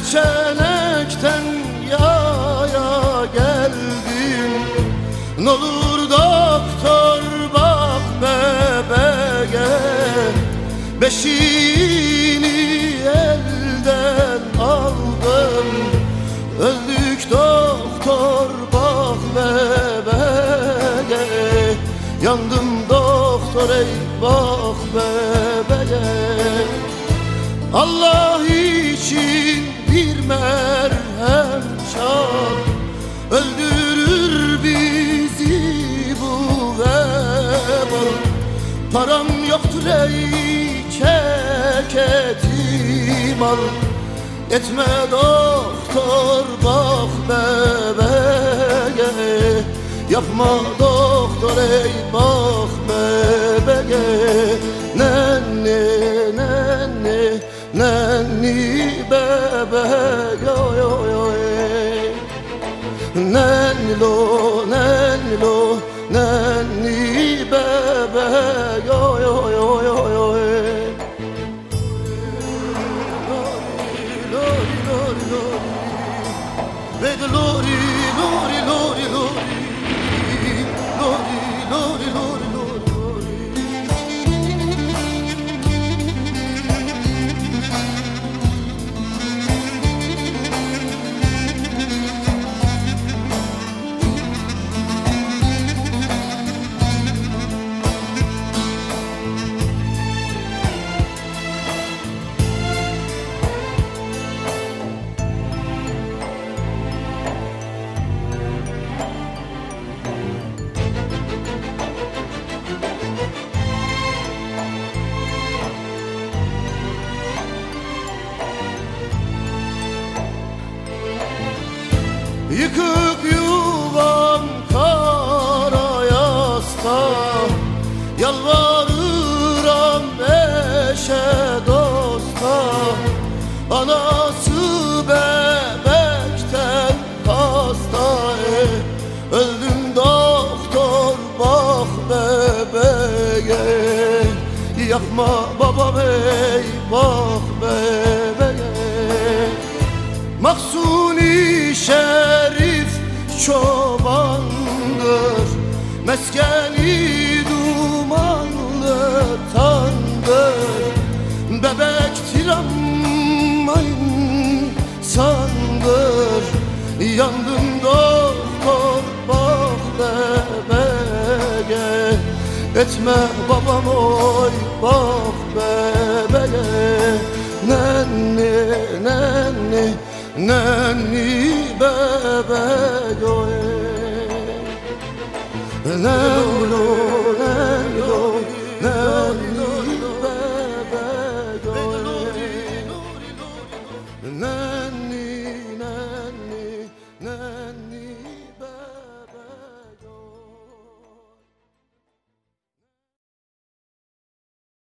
Perçenekten yaya geldim. N'olur doktor bak bebeğe Beşiğini elden aldım. Öldük doktor bak bebeğe Yandım doktor ey bak bebeğe Allah için bir merhem çal. Öldürür bizi bu vebal Param yoktur ey ceketim al. Etme doktor bak bebeğe Yapma doktor ey bak bebeğe nenni bebe yo yo yo ey. Nenni lo nenni lo nenni bebe yo yo yo yo yo ey. Lori, lori, lori. Vedi lori, lori, lori, lori. Lori, Yıkık yuvam kara yasta Yalvarıram eşe dosta Anası bebekten hasta e. Öldüm doktor bak bebeğe Yakma babam ey bak bebeğe çobandır. Meskeni dumanlı tandır. Bebektir ama insandır Yandım doktor bak bebeğe Etme babam oy bak bebeğe the love will